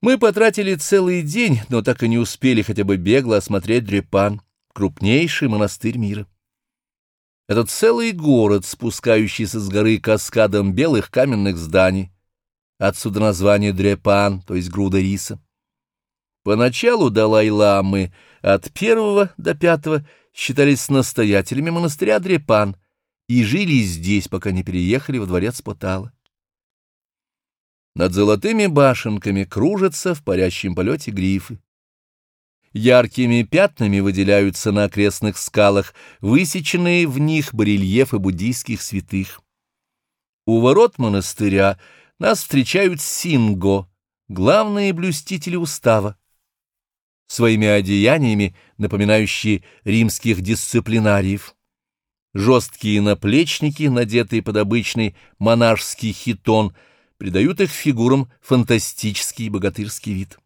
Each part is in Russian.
Мы потратили целый день, но так и не успели хотя бы бегло осмотреть Дрепан, крупнейший монастырь мира. Это целый город, спускающийся с горы каскадом белых каменных зданий. Отсюда название Дрепан, то есть груда риса. Поначалу Далай-ламы от первого до пятого считались настоятелями монастыря Дрепан и жили здесь, пока не переехали во дворец Потала. Над золотыми башенками кружатся в парящем полете грифы. Яркими пятнами выделяются на окрестных скалах высеченные в них барельефы буддийских святых. У ворот монастыря нас встречают синго, главные блюстители устава, своими одеяниями напоминающие римских дисциплинариев. Жесткие наплечники, надетые под обычный монашеский хитон, придают их фигурам фантастический богатырский вид.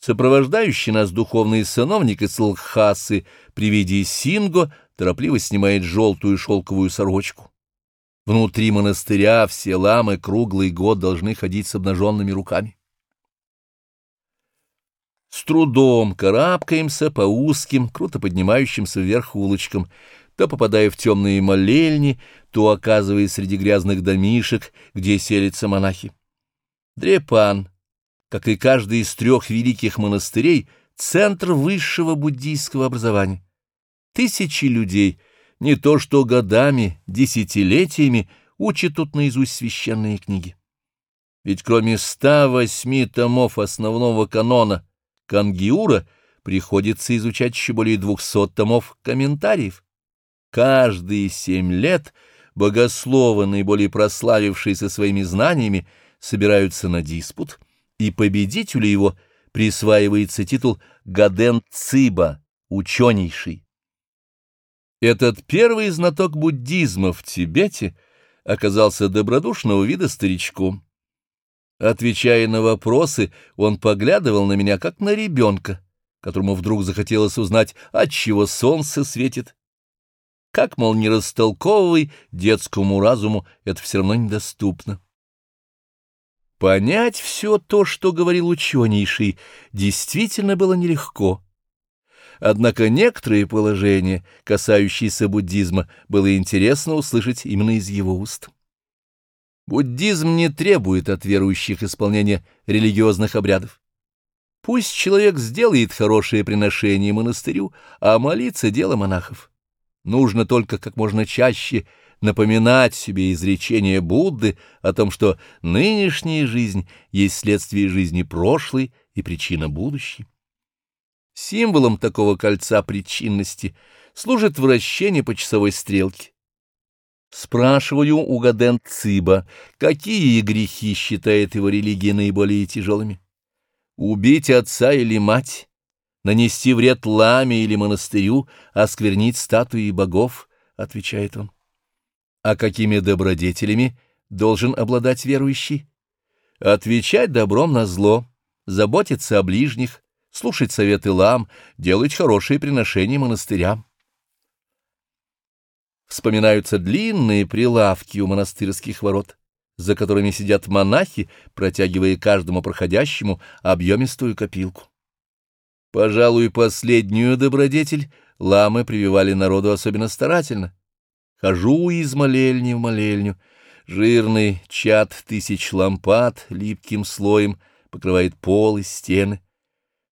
Сопровождающий нас духовный сановник из Лхасы при виде Синго торопливо снимает желтую шелковую сорочку. Внутри монастыря все ламы круглый год должны ходить с обнаженными руками. С трудом карабкаемся по узким, круто поднимающимся вверх улочкам, то попадая в темные молельни, то оказываясь среди грязных домишек, где селятся монахи. Дрепан как и каждый из трех великих монастырей, центр высшего буддийского образования. Тысячи людей, не то что годами, десятилетиями, учат тут наизусть священные книги. Ведь кроме 108 томов основного канона Кангиура приходится изучать еще более 200 томов комментариев. Каждые семь лет богословы, наиболее прославившиеся своими знаниями, собираются на диспут — и победителю его присваивается титул Гаден Циба, ученейший. Этот первый знаток буддизма в Тибете оказался добродушного вида старичком. Отвечая на вопросы, он поглядывал на меня, как на ребенка, которому вдруг захотелось узнать, от чего солнце светит. Как, мол, не растолковывай, детскому разуму это все равно недоступно. Понять все то, что говорил ученейший, действительно было нелегко. Однако некоторые положения, касающиеся буддизма, было интересно услышать именно из его уст. Буддизм не требует от верующих исполнения религиозных обрядов. Пусть человек сделает хорошее приношение монастырю, а молиться — дело монахов. Нужно только как можно чаще напоминать себе изречение Будды о том, что нынешняя жизнь есть следствие жизни прошлой и причина будущей. Символом такого кольца причинности служит вращение по часовой стрелке. Спрашиваю у Гаден Циба, какие грехи считает его религия наиболее тяжелыми? Убить отца или мать? Нанести вред ламе или монастырю? Осквернить статуи богов? — отвечает он. А какими добродетелями должен обладать верующий? Отвечать добром на зло, заботиться о ближних, слушать советы лам, делать хорошие приношения монастырям. Вспоминаются длинные прилавки у монастырских ворот, за которыми сидят монахи, протягивая каждому проходящему объемистую копилку. Пожалуй, последнюю добродетель ламы прививали народу особенно старательно — Хожу из молельни в молельню. Жирный чад тысяч лампад липким слоем покрывает пол и стены.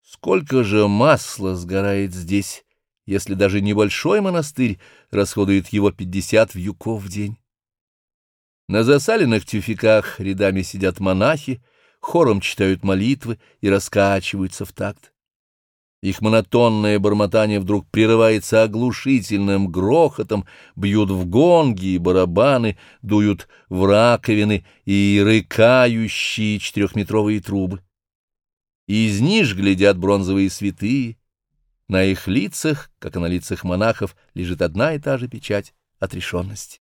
Сколько же масла сгорает здесь, если даже небольшой монастырь расходует его пятьдесят вьюков в день. На засаленных тюфяках рядами сидят монахи, хором читают молитвы и раскачиваются в такт. Их монотонное бормотание вдруг прерывается оглушительным грохотом, бьют в гонги и барабаны, дуют в раковины и рыкающие четырехметровые трубы. Из ниш глядят бронзовые святые. На их лицах, как и на лицах монахов, лежит одна и та же печать отрешенности.